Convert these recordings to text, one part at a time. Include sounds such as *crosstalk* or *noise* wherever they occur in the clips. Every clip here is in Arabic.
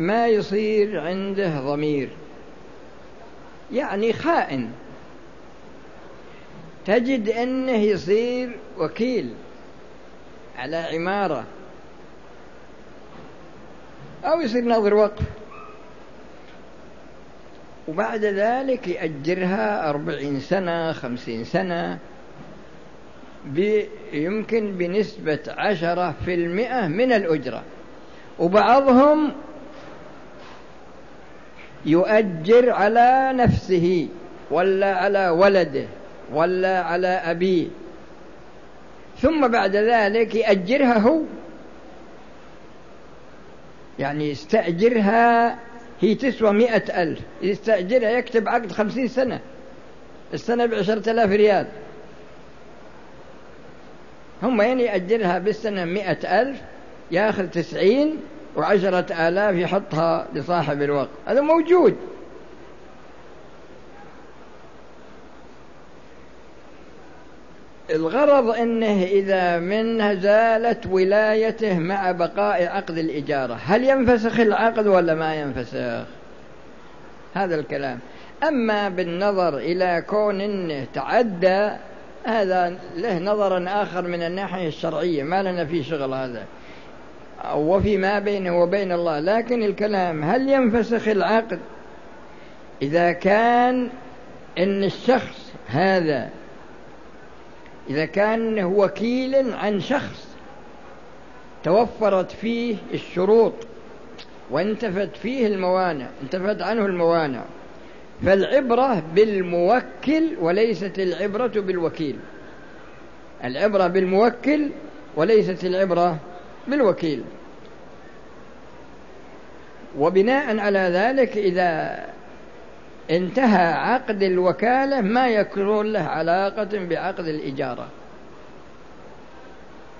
ما يصير عنده ضمير. يعني خائن. تجد إنه يصير وكيل على عمارة. أو يصير ناظر وقف. وبعد ذلك يأجرها أربعين سنة خمسين سنة يمكن بنسبة عشرة في المئة من الأجرة. وبعضهم يؤجر على نفسه ولا على ولده ولا على أبيه. ثم بعد ذلك يأجرها هو. يعني يستأجرها هي تسوى مئة ألف يستأجرها يكتب عقد خمسين سنة. السنة بعشرة آلاف ريال. هم يعني يأجرها بالسنة مئة ألف ياخذ تسعين وعشرة آلاف يحطها لصاحب الوقت. هذا موجود. الغرض إنه إذا منها زالت ولايته مع بقاء عقد الإجارة. هل ينفسخ العقد ولا ما ينفسخ؟ هذا الكلام. أما بالنظر إلى كون إنه تعدى هذا له نظر آخر من الناحية الشرعية. ما لنا فيه شغل هذا. وفيما بينه وبين الله لكن الكلام هل ينفسخ العقد؟ إذا كان إن الشخص هذا إذا كان وكيل عن شخص توفرت فيه الشروط وانتفت فيه الموانع انتفت عنه الموانع فالعبرة بالموكل وليست العبرة بالوكيل. العبرة بالموكل وليست العبرة بالوكيل وبناء على ذلك إذا انتهى عقد الوكالة ما يكون له علاقة بعقد الإجارة.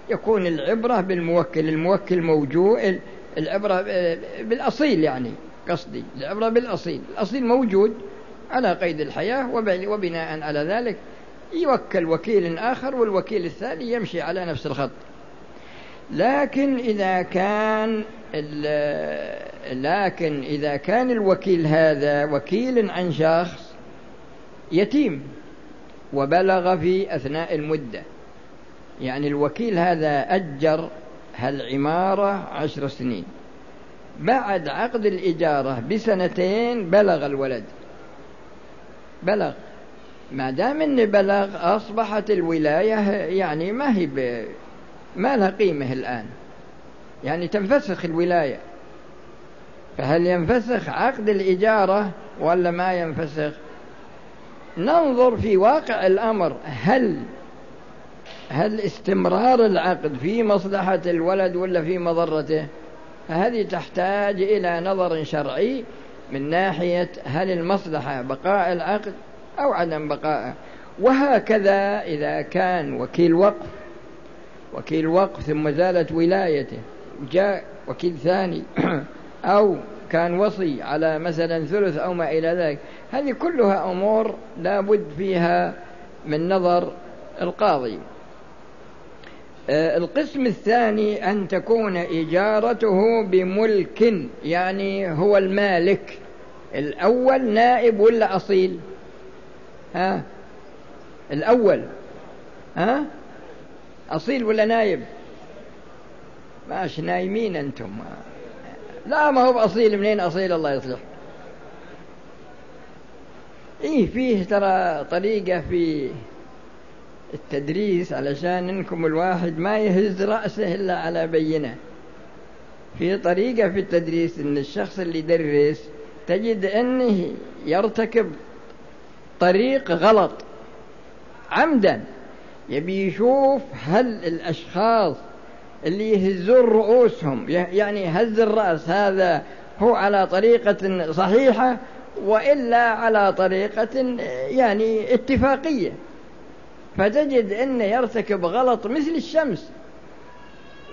يكون العبرة بالموكل الموكل موجود العبرة بالأصيل يعني قصدي العبرة بالأصيل. الأصيل موجود على قيد الحياة وبناء على ذلك يوكل وكيل آخر والوكيل الثاني يمشي على نفس الخط. لكن إذا كان لكن إذا كان الوكيل هذا وكيل عن شخص يتيم وبلغ في أثناء المدة يعني الوكيل هذا أجر هالعمارة عشر سنين. بعد عقد الإجارة بسنتين بلغ الولد. بلغ. ما دام انه بلغ أصبحت الولاية يعني ما هي ما لها قيمة الآن. يعني تنفسخ الولاية. فهل ينفسخ عقد الإجارة ولا ما ينفسخ؟ ننظر في واقع الأمر. هل هل استمرار العقد في مصلحة الولد ولا في مضرته؟ فهذه تحتاج إلى نظر شرعي من ناحية هل المصلحة بقاء العقد أو عدم بقائه وهكذا إذا كان وكيل وقف وكيل وقف ثم زالت ولايته. جاء وكيل ثاني. *clears throat* أو كان وصي على مثلا ثلث أو ما إلى ذلك. هذه كلها أمور لا بد فيها من نظر القاضي. آه، القسم الثاني أن تكون إجارته بملك يعني هو المالك. الأول نائب ولا أصيل؟ ها؟ الأول. ها؟ أصيل ولا نايب ماش نايمين أنتم. لا ما هو بأصيل منين أصيل؟ الله يصلح. إيه فيه ترى طريقة في التدريس علشان إنكم الواحد ما يهز رأسه إلا على بينة. في طريقة في التدريس إن الشخص اللي يدرس تجد أنه يرتكب طريق غلط. عمدا. يبي يشوف هل الأشخاص اللي يهزون رؤوسهم يعني هز الرأس هذا هو على طريقة صحيحة وإلا على طريقة يعني اتفاقية. فتجد أنه يرتكب غلط مثل الشمس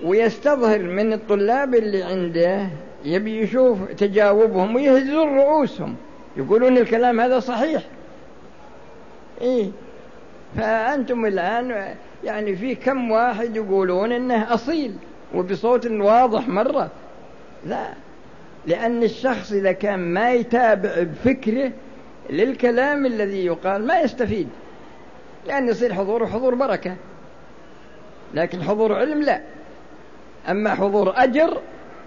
ويستظهر من الطلاب اللي عنده يبي يشوف تجاوبهم ويهزون رؤوسهم. يقولون الكلام هذا صحيح. إيه. فأنتم الآن يعني في كم واحد يقولون إنه أصيل وبصوت واضح مرة. لا لأن الشخص إذا كان ما يتابع بفكره للكلام الذي يقال ما يستفيد. لأن يصير حضوره حضور بركة. لكن حضور علم لا. أما حضور أجر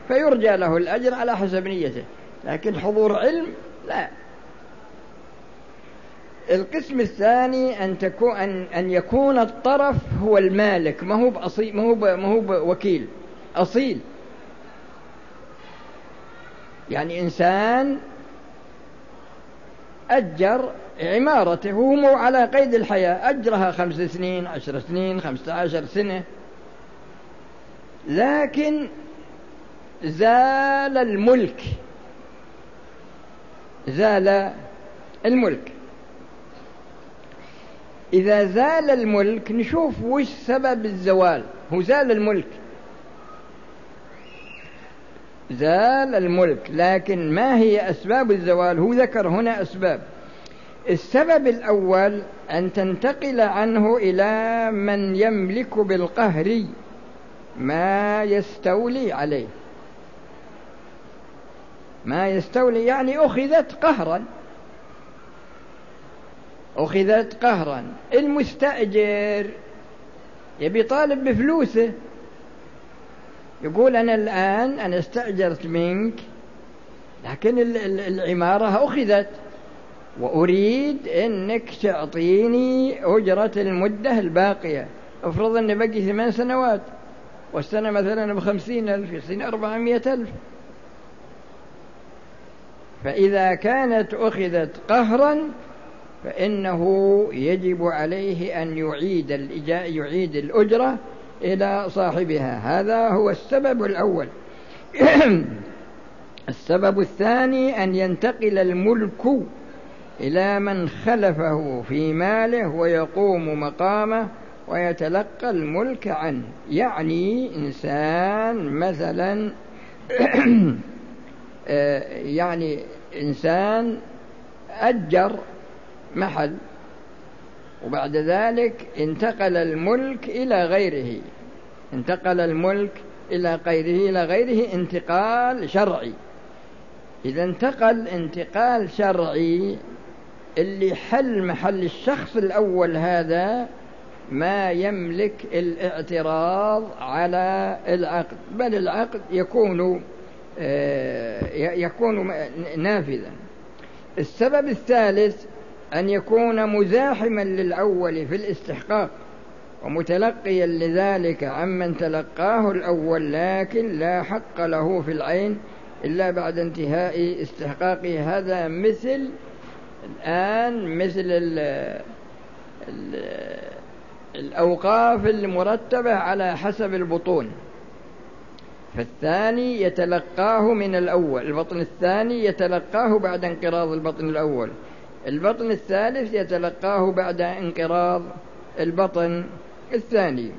فيرجى له الأجر على حسب نيته. لكن حضور علم لا. القسم الثاني أن تكون أن, أن يكون الطرف هو المالك ما هو بأصيل ما هو ما هو بوكيل أصيل. يعني إنسان أجر عمارته وهو على قيد الحياة أجرها خمس سنين عشر سنين خمسة عشر سنة. لكن زال الملك زال الملك. إذا زال الملك نشوف وش سبب الزوال. هو زال الملك. زال الملك لكن ما هي أسباب الزوال؟ هو ذكر هنا أسباب. السبب الأول أن تنتقل عنه إلى من يملك بالقهر ما يستولي عليه. ما يستولي يعني أخذت قهرا. أخذت قهرا. المستأجر يبي طالب بفلوسه. يقول أنا الآن أنا استأجرت منك لكن العمارة أخذت وأريد أنك تعطيني أجرة المدة الباقية. افرض أن بقي ثمان سنوات والسنة مثلا بخمسين ألف يصير أربعمائة ألف. فإذا كانت أخذت قهرا فإنه يجب عليه أن يعيد يعيد الأجرة إلى صاحبها. هذا هو السبب الأول. *clears throat* السبب الثاني أن ينتقل الملك إلى من خلفه في ماله ويقوم مقامه ويتلقى الملك عنه. يعني إنسان مثلا *clears throat* آه، يعني إنسان أجر محل. وبعد ذلك انتقل الملك إلى غيره. انتقل الملك إلى غيره إلى غيره انتقال شرعي. إذا انتقل انتقال شرعي اللي حل محل الشخص الأول هذا ما يملك الاعتراض على العقد. بل العقد يكون آه، يكون نافذا. السبب الثالث أن يكون مزاحما للأول في الاستحقاق ومتلقيا لذلك عمن تلقاه الأول لكن لا حق له في العين إلا بعد انتهاء استحقاقه هذا مثل الآن مثل ال ال الأوقاف المرتبة على حسب البطون. فالثاني يتلقاه من الأول البطن الثاني يتلقاه بعد انقراض البطن الأول. البطن الثالث يتلقاه بعد انقراض البطن الثاني.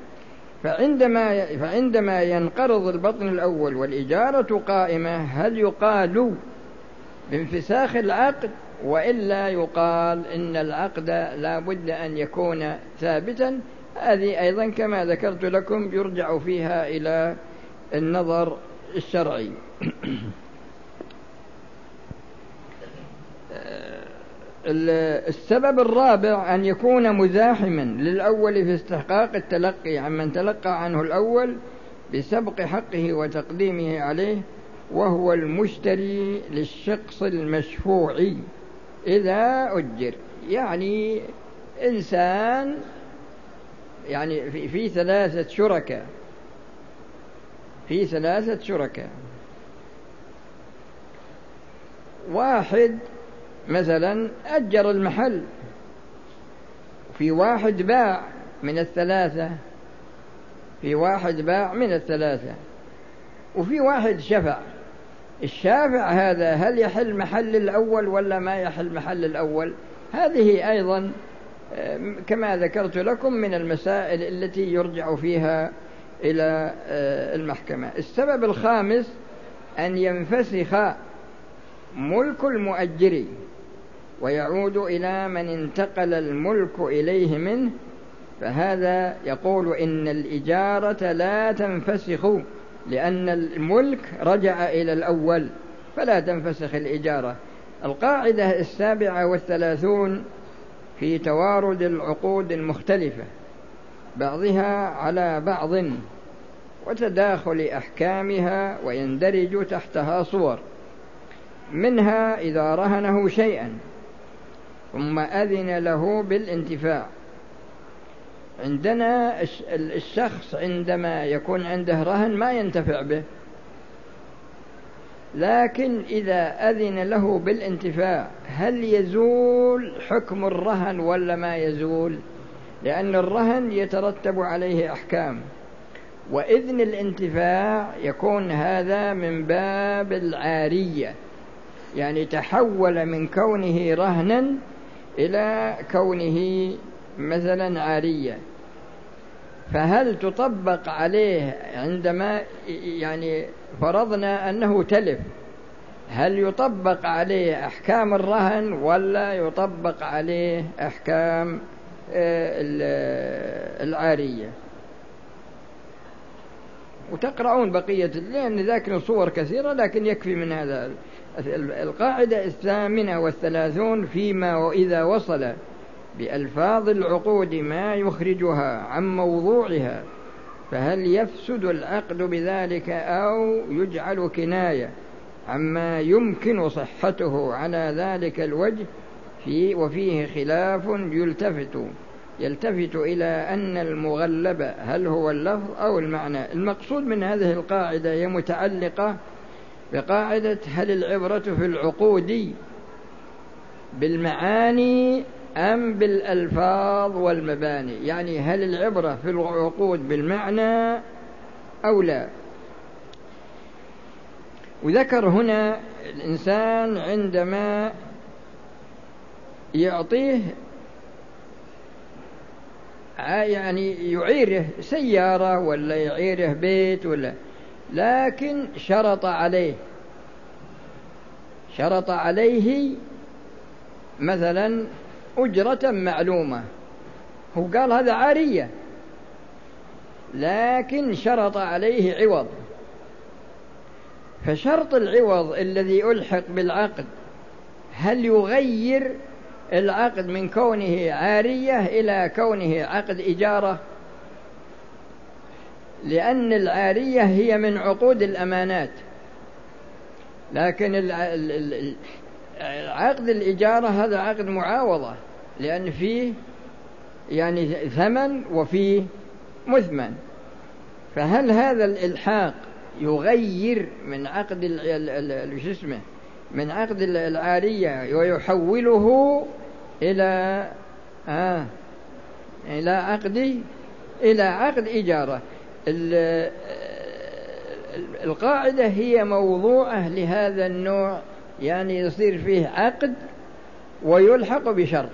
فعندما فعندما ينقرض البطن الأول والإجارة قائمة هل يقال بانفساخ العقد؟ وإلا يقال إن العقد لا بد أن يكون ثابتا. هذه أيضا كما ذكرت لكم يرجع فيها إلى النظر الشرعي. السبب الرابع أن يكون مزاحما للأول في استحقاق التلقي عمن تلقى عنه الأول بسبق حقه وتقديمه عليه وهو المشتري للشخص المشفوع. إذا أجر يعني إنسان يعني في, في ثلاثة شركاء. في ثلاثة شركاء. واحد مثلا أجر المحل. في واحد باع من الثلاثة. في واحد باع من الثلاثة. وفي واحد شفع. الشافع هذا هل يحل محل الأول ولا ما يحل محل الأول؟ هذه أيضا كما ذكرت لكم من المسائل التي يرجع فيها إلى آه، المحكمة. السبب الخامس أن ينفسخ ملك المؤجر ويعود إلى من انتقل الملك إليه منه فهذا يقول إن الإجارة لا تنفسخ لأن الملك رجع إلى الأول فلا تنفسخ الإجارة. القاعدة السابعة والثلاثون في توارد العقود المختلفة بعضها على بعض وتداخل أحكامها ويندرج تحتها صور منها إذا رهنه شيئا. ثم أذن له بالانتفاع. عندنا الشخص عندما يكون عنده رهن ما ينتفع به. لكن إذا أذن له بالانتفاع هل يزول حكم الرهن ولا ما يزول؟ لأن الرهن يترتب عليه أحكام. وإذن الانتفاع يكون هذا من باب العارية. يعني تحول من كونه رهنا إلى كونه مثلا عارية فهل تطبق عليه عندما يعني فرضنا أنه تلف هل يطبق عليه أحكام الرهن ولا يطبق عليه أحكام آه، العارية؟ وتقرؤون بقية لأن ذاكر صور كثيرة لكن يكفي من هذا. القاعدة الثامنة والثلاثون فيما وإذا وصل بألفاظ العقود ما يخرجها عن موضوعها فهل يفسد العقد بذلك أو يجعل كناية عما يمكن صحته على ذلك الوجه؟ في وفيه خلاف يلتفت يلتفت إلى أن المغلب هل هو اللفظ أو المعنى. المقصود من هذه القاعدة هي متعلقة بقاعدة هل العبرة في العقود بالمعاني أم بالألفاظ والمباني؟ يعني هل العبرة في العقود بالمعنى أو لا؟ وذكر هنا الإنسان عندما يعطيه يعني يعيره سيارة ولا يعيره بيت ولا لكن شرط عليه. شرط عليه مثلا أجرة معلومة. هو قال هذا عارية. لكن شرط عليه عوض. فشرط العوض الذي ألحق بالعقد هل يغير العقد من كونه عارية إلى كونه عقد إجارة؟ لأن العارية هي من عقود الأمانات. لكن عقد الإجارة هذا عقد معاوضة لأن فيه يعني ثمن وفيه مثمن. فهل هذا الإلحاق يغير من عقد شو اسمه؟ من عقد العارية ويحوله إلى آه إلى عقد إلى عقد إجارة. القاعدة هي موضوعة لهذا النوع يعني يصير فيه عقد ويلحق بشرط.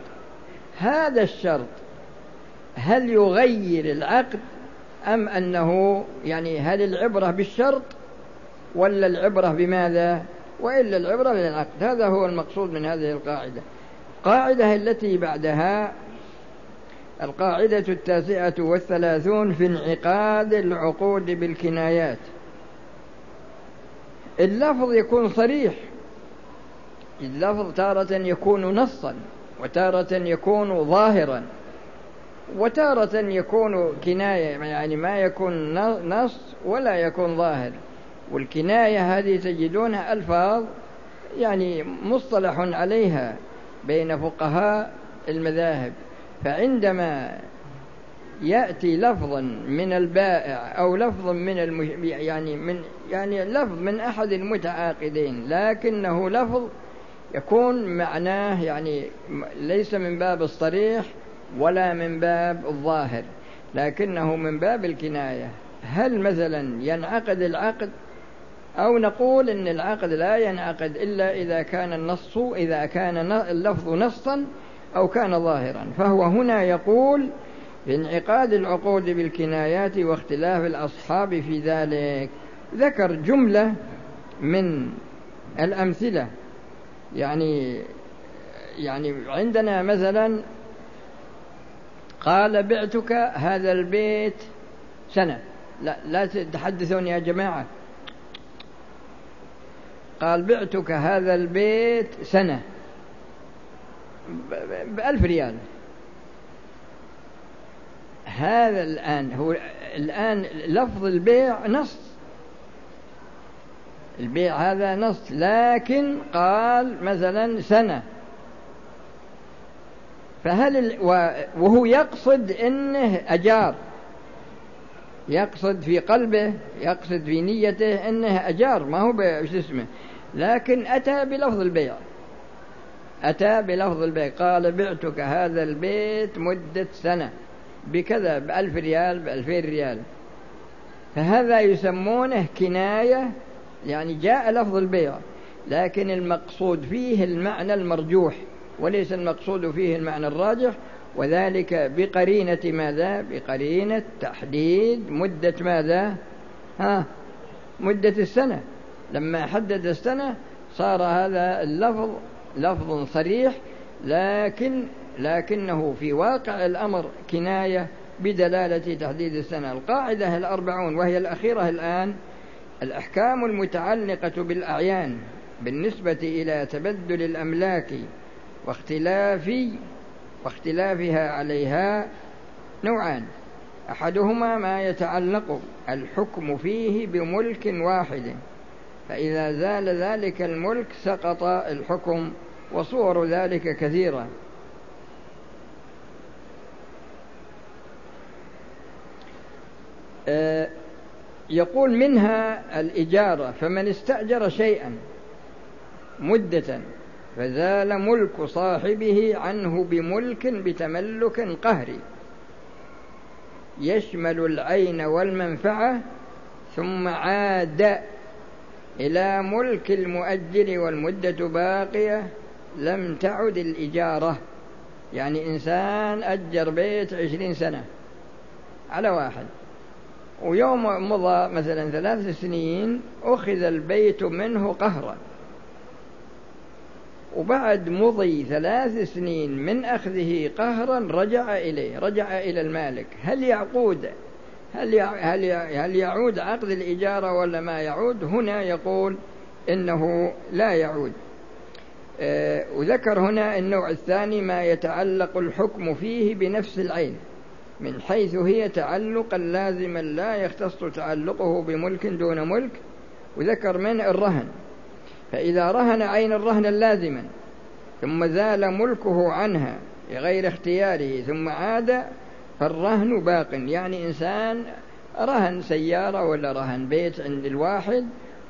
هذا الشرط هل يغير العقد أم أنه يعني هل العبرة بالشرط ولا العبرة بماذا؟ وإلا العبرة للعقد. هذا هو المقصود من هذه القاعدة. القاعدة التي بعدها القاعدة التاسعة والثلاثون في انعقاد العقود بالكنايات. اللفظ يكون صريح. اللفظ تارة يكون نصا وتارة يكون ظاهرا وتارة يكون كناية يعني ما يكون نص ولا يكون ظاهر. والكناية هذه تجدونها ألفاظ يعني مصطلح عليها بين فقهاء المذاهب. فعندما يأتي لفظا من البائع أو لفظ من المش... يعني من يعني لفظ من أحد المتعاقدين لكنه لفظ يكون معناه يعني ليس من باب الصريح ولا من باب الظاهر لكنه من باب الكناية. هل مثلا ينعقد العقد؟ أو نقول إن العقد لا ينعقد إلا إذا كان النص إذا كان اللفظ نصا أو كان ظاهرا. فهو هنا يقول بانعقاد العقود بالكنايات واختلاف الأصحاب في ذلك. ذكر جملة من الأمثلة. يعني يعني عندنا مثلا قال بعتك هذا البيت سنة. لا لا تحدثون يا جماعة. قال بعتك هذا البيت سنة. بألف ريال. هذا الآن هو الآن لفظ البيع نص. البيع هذا نص لكن قال مثلا سنة. فهل وهو يقصد إنه أجار. يقصد في قلبه يقصد في نيته إنه أجار. ما هو شو اسمه؟ لكن أتى بلفظ البيع. أتى بلفظ البيع قال بعتك هذا البيت مدة سنة. بكذا بألف ريال بألفين ريال. فهذا يسمونه كناية يعني جاء لفظ البيع. لكن المقصود فيه المعنى المرجوح وليس المقصود فيه المعنى الراجح. وذلك بقرينة ماذا؟ بقرينة تحديد مدة ماذا؟ ها مدة السنة. لما حدد السنة صار هذا اللفظ لفظ صريح لكن لكنه في واقع الأمر كناية بدلالة تحديد السنة. القاعدة الأربعون وهي الأخيرة الآن الأحكام المتعلقة بالأعيان بالنسبة إلى تبدل الأملاك واختلاف واختلافها عليها نوعان. أحدهما ما يتعلق الحكم فيه بملك واحد فإذا زال ذلك الملك سقط الحكم وصور ذلك كثيره آه، يقول منها الإجارة فمن استأجر شيئا مدة فزال ملك صاحبه عنه بملك بتملك قهري. يشمل العين والمنفعة ثم عاد إلى ملك المؤجر والمدة باقية. لم تعد الإجارة. يعني إنسان أجر بيت عشرين سنة على واحد. ويوم مضى مثلا ثلاث سنين أخذ البيت منه قهرا. وبعد مضي ثلاث سنين من أخذه قهرا رجع إليه رجع إلى المالك. هل يعقود؟ هل هل هل يعود عقد الإجارة ولا ما يعود؟ هنا يقول إنه لا يعود. وذكر هنا النوع الثاني ما يتعلق الحكم فيه بنفس العين من حيث هي تعلقا لازما لا يختص تعلقه بملك دون ملك وذكر من الرهن فإذا رهن عين الرهن اللازما ثم زال ملكه عنها بغير اختياره ثم عاد فالرهن باق يعني إنسان رهن سيارة ولا رهن بيت عند الواحد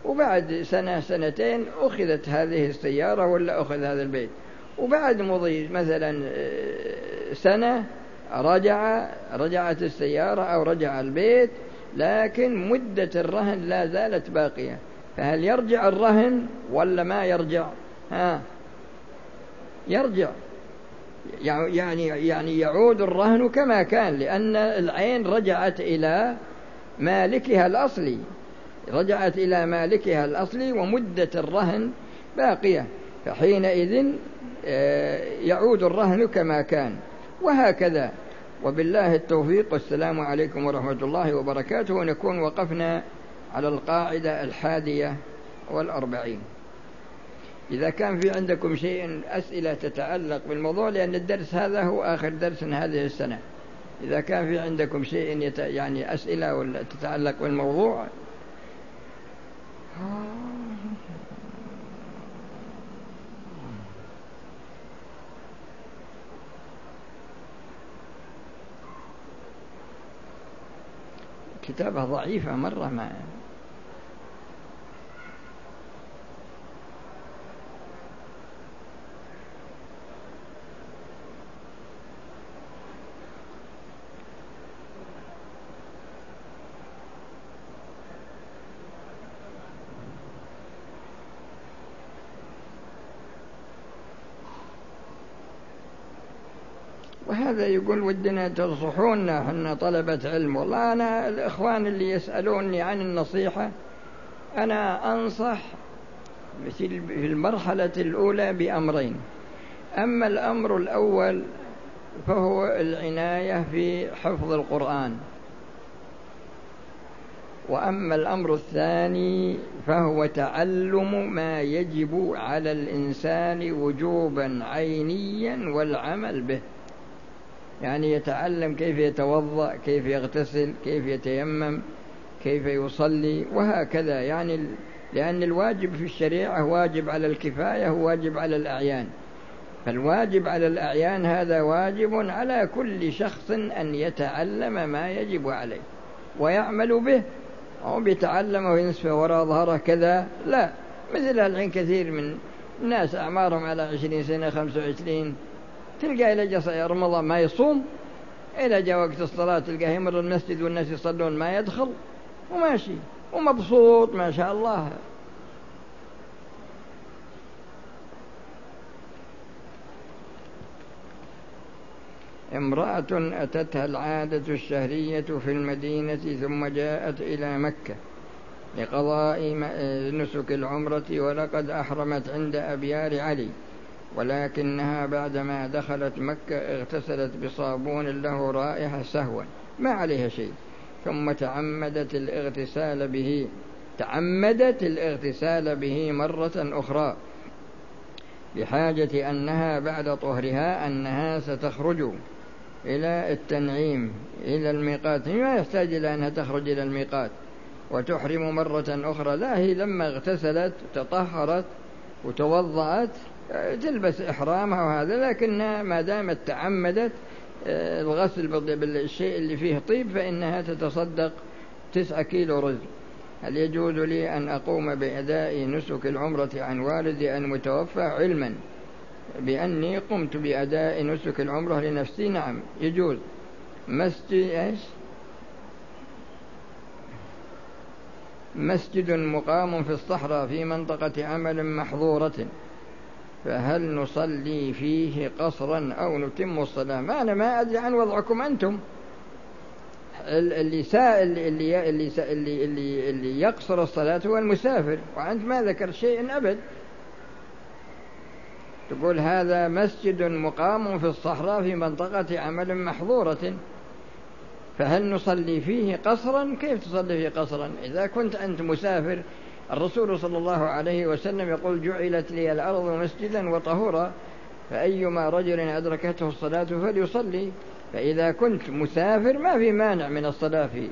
وبعد سنة سنتين أخذت هذه السيارة ولا أخذ هذا البيت. وبعد مضي مثلا آه، سنة رجع رجعت السيارة أو رجع البيت لكن مدة الرهن لا زالت باقية. فهل يرجع الرهن ولا ما يرجع؟ ها يرجع. يعني يعني يعود الرهن كما كان لأن العين رجعت إلى مالكها الأصلي. رجعت إلى مالكها الأصلي ومدة الرهن باقية. فحينئذ آه، يعود الرهن كما كان. وهكذا. وبالله التوفيق. والسلام عليكم ورحمة الله وبركاته. ونكون وقفنا على القاعدة الحادية والأربعين. إذا كان في عندكم شيء أسئلة تتعلق بالموضوع لأن الدرس هذا هو آخر درس هذه السنة. إذا كان في عندكم شيء. يعني أسئلة ولا تتعلق بالموضوع كتابة ضعيفة مرة ما وهذا يقول ودنا تنصحونا إحنا طلبة علم. والله أنا الإخوان اللي يسألوني عن النصيحة أنا أنصح في المرحلة الأولى بأمرين. أما الأمر الأول فهو العناية في حفظ القرآن. وأما الأمر الثاني فهو تعلم ما يجب على الإنسان وجوبا عينيا والعمل به. يعني يتعلم كيف يتوضأ كيف يغتسل كيف يتيمم كيف يصلي وهكذا. يعني لأن الواجب في الشريعة واجب على الكفاية وواجب على الأعيان. فالواجب على الأعيان هذا واجب على كل شخص أن يتعلم ما يجب عليه. ويعمل به. أو بيتعلم وينسف وراء ظهره كذا. لا. مثل الحين كثير من الناس أعمارهم على عشرين سنة خمسة وعشرين. تلقى إلى جاء رمضان ما يصوم إلى جاء وقت الصلاة تلقاه يمر المسجد والناس يصلون ما يدخل وماشي ومبسوط ما شاء الله. امرأة أتتها العادة الشهرية في المدينة ثم جاءت إلى مكة لقضاء نسك العمرة ولقد أحرمت عند أبيار علي. ولكنها بعدما دخلت مكة اغتسلت بصابون له رائحة سهوا ما عليها شيء. ثم تعمدت الاغتسال به تعمدت الاغتسال به مرة أخرى بحاجة أنها بعد طهرها أنها ستخرج إلى التنعيم إلى الميقات. ما يحتاج إلى أنها تخرج إلى الميقات. وتحرم مرة أخرى. لا هي لما اغتسلت تطهرت وتوضأت تلبس إحرامها وهذا لكنها ما دامت تعمدت آه، الغسل بالشيء اللي فيه طيب فإنها تتصدق تسعة كيلو رز. هل يجوز لي أن أقوم بأداء نسك العمرة عن والدي المتوفى علما؟ بأني قمت بأداء نسك العمرة لنفسي؟ نعم يجوز. مسجد إيش؟ مسجد مقام في الصحراء في منطقة عمل محظورة. فهل نصلي فيه قصرا أو نتم الصلاة؟ ما أنا ما أدري عن وضعكم أنتم. اللي سائل اللي اللي اللي اللي, اللي يقصر الصلاة هو المسافر. وأنت ما ذكرت شيء أبد. تقول هذا مسجد مقام في الصحراء في منطقة عمل محظورة. فهل نصلي فيه قصرا؟ كيف تصلي فيه قصرا؟ إذا كنت أنت مسافر الرسول صلى الله عليه وسلم يقول جعلت لي الأرض مسجدا وطهورا فأيما رجل أدركته الصلاة فليصلي فإذا كنت مسافر ما في مانع من الصلاة. فيه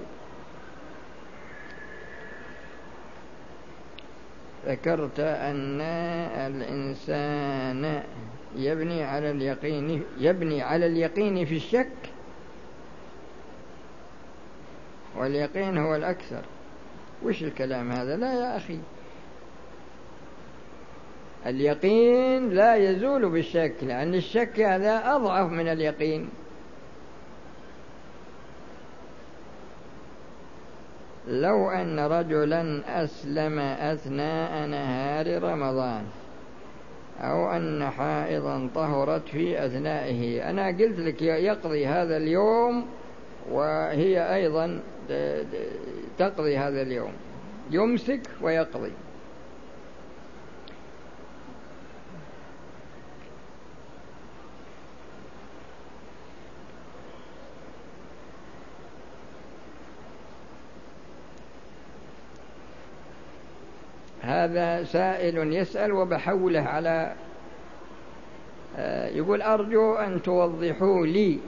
ذكرت أن الإنسان يبني على اليقين يبني على اليقين في الشك واليقين هو الأكثر. وش الكلام هذا؟ لا يا أخي. اليقين لا يزول بالشك لأن الشك هذا أضعف من اليقين. لو أن رجلا أسلم أثناء نهار رمضان أو أن حائضا طهرت في أثنائه أنا قلت لك يقضي هذا اليوم وهي أيضا تقضي هذا اليوم. يمسك ويقضي. هذا سائل يسأل وبحوله على آه، يقول أرجو أن توضحوا لي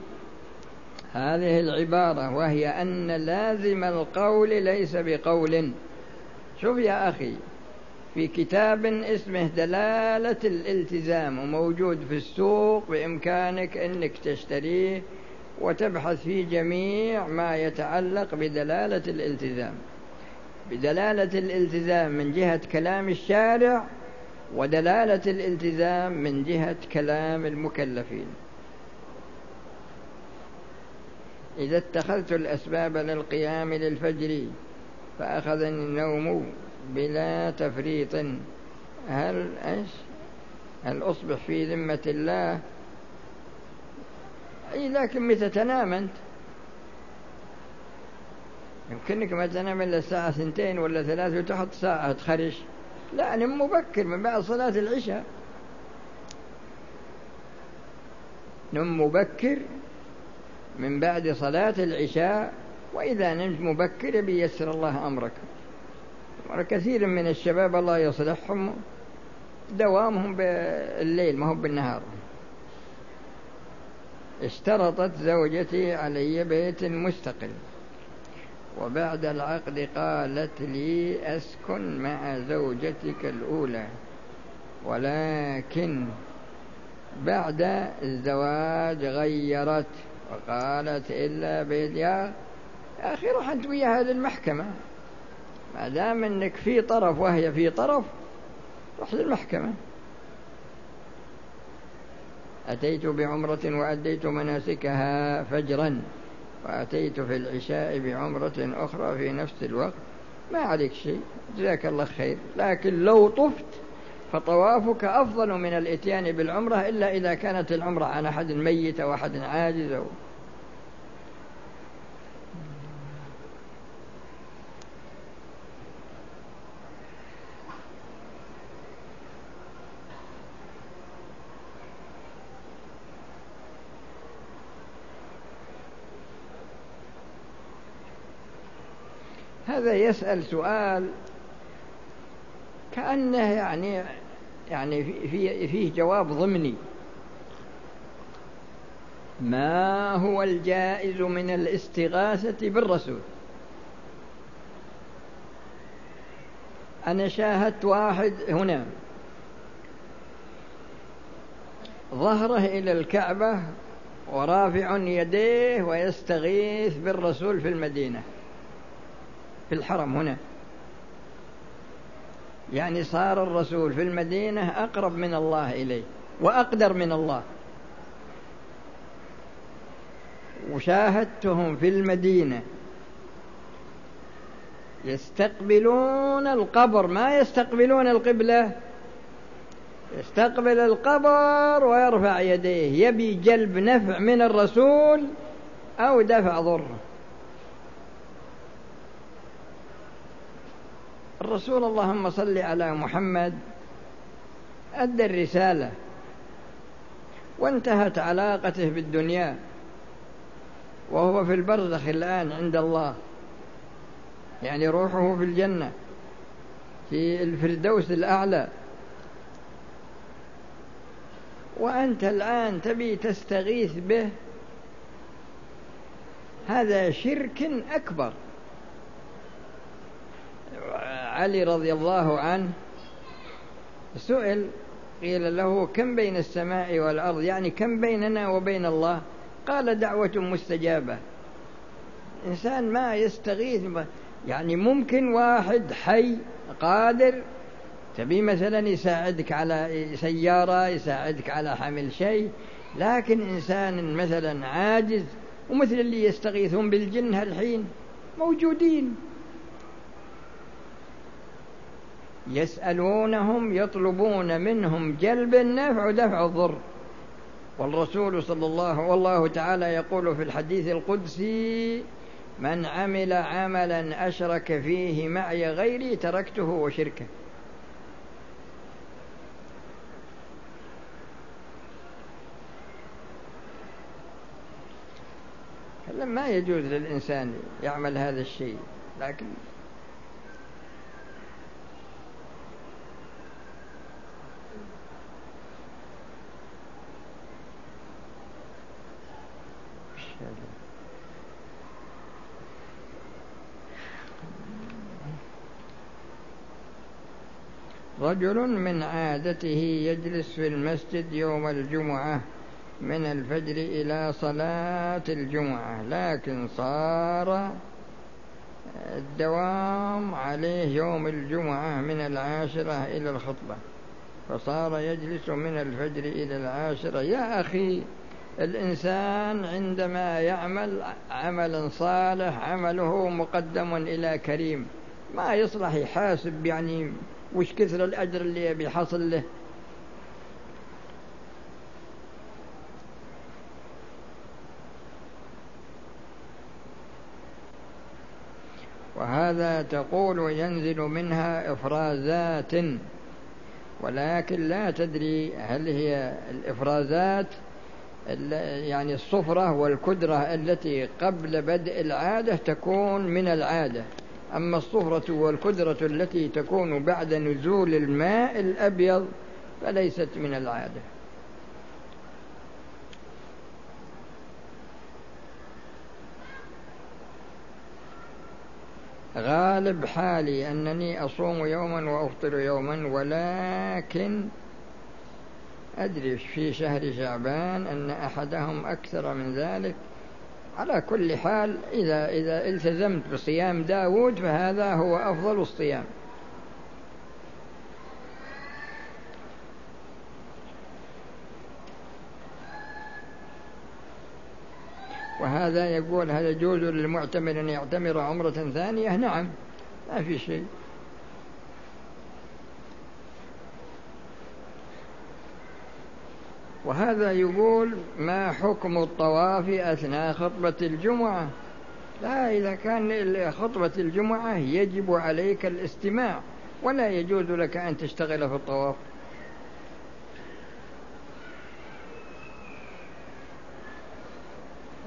هذه العبارة وهي أن لازم القول ليس بقول. شوف يا أخي في كتاب اسمه دلالة الالتزام وموجود في السوق بإمكانك أنك تشتريه وتبحث في جميع ما يتعلق بدلالة الالتزام. بدلالة الالتزام من جهة كلام الشارع ودلالة الالتزام من جهة كلام المكلفين. إذا اتخذت الأسباب للقيام للفجر فأخذني النوم بلا تفريط. هل إيش؟ هل أصبح في ذمة الله؟ أي لكن متى تنام أنت؟ يمكنك ما تنام إلا الساعة ثنتين ولا ثلاث وتحط ساعة تخرج. لا نم مبكر من بعد صلاة العشاء. نم مبكر من بعد صلاة العشاء وإذا نمت مبكر بيسر الله أمرك. وكثير من الشباب الله يصلحهم دوامهم بالليل ما هو بالنهار. اشترطت زوجتي علي بيت مستقل. وبعد العقد قالت لي أسكن مع زوجتك الأولى ولكن بعد الزواج غيرت. وقالت إلا بيت يا أخي روح أنت وياها للمحكمة ما دام أنك في طرف وهي في طرف روح للمحكمة. أتيت بعمرة وأديت مناسكها فجرا وأتيت في العشاء بعمرة أخرى في نفس الوقت. ما عليك شيء جزاك الله خير. لكن لو طفت فطوافك أفضل من الإتيان بالعمرة إلا إذا كانت العمرة عن أحد ميت أو أحد عاجز. أو هذا يسأل سؤال كأنه يعني يعني في فيه جواب ضمني. ما هو الجائز من الاستغاثة بالرسول؟ أنا شاهدت واحد هنا. ظهره إلى الكعبة ورافع يديه ويستغيث بالرسول في المدينة في الحرم هنا. يعني صار الرسول في المدينة أقرب من الله إليه وأقدر من الله. وشاهدتهم في المدينة يستقبلون القبر. ما يستقبلون القبلة؟ يستقبل القبر ويرفع يديه. يبي جلب نفع من الرسول أو دفع ضره. الرسول اللهم صل على محمد أدى الرسالة وانتهت علاقته بالدنيا وهو في البرزخ الآن عند الله يعني روحه في الجنة في الفردوس الأعلى. وأنت الآن تبي تستغيث به هذا شرك أكبر. علي رضي الله عنه سئل قيل له كم بين السماء والأرض؟ يعني كم بيننا وبين الله؟ قال دعوة مستجابة. إنسان ما يستغيث يعني ممكن واحد حي قادر تبي مثلا يساعدك على سيارة يساعدك على حمل شيء لكن إنسان مثلا عاجز ومثل اللي يستغيثون بالجن هالحين موجودين. يسألونهم يطلبون منهم جلب النفع ودفع الضر. والرسول صلى الله والله تعالى يقول في الحديث القدسي من عمل عملا أشرك فيه معي غيري تركته وشركه. ما يجوز للإنسان يعمل هذا الشيء لكن رجل من عادته يجلس في المسجد يوم الجمعة من الفجر إلى صلاة الجمعة لكن صار الدوام عليه يوم الجمعة من العاشرة إلى الخطبة فصار يجلس من الفجر إلى العاشرة. يا أخي الإنسان عندما يعمل عملا صالح عمله مقدم إلى كريم ما يصلح يحاسب يعني وش كثر الأجر اللي بيحصل له؟ وهذا تقول ينزل منها إفرازات ولكن لا تدري هل هي الإفرازات يعني الصفرة والكدرة التي قبل بدء العادة تكون من العادة. أما الصفرة والكدرة التي تكون بعد نزول الماء الأبيض فليست من العادة. غالب حالي أنني أصوم يوما وأفطر يوما ولكن أدري في شهر شعبان أن أحدهم أكثر من ذلك. على كل حال إذا إذا التزمت بصيام داود فهذا هو أفضل الصيام. وهذا يقول هل يجوز للمعتمر أن يعتمر عمرة ثانية؟ نعم ما في شيء. وهذا يقول ما حكم الطواف أثناء خطبة الجمعة؟ لا إذا كان خطبة الجمعة يجب عليك الاستماع ولا يجوز لك أن تشتغل في الطواف.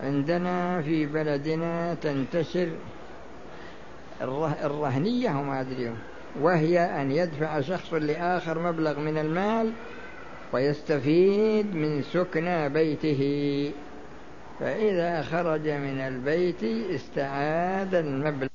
عندنا في بلدنا تنتشر الرهنية وما أدري وهي أن يدفع شخص لآخر مبلغ من المال ويستفيد من سكن بيته. فإذا خرج من البيت استعاد المبلغ.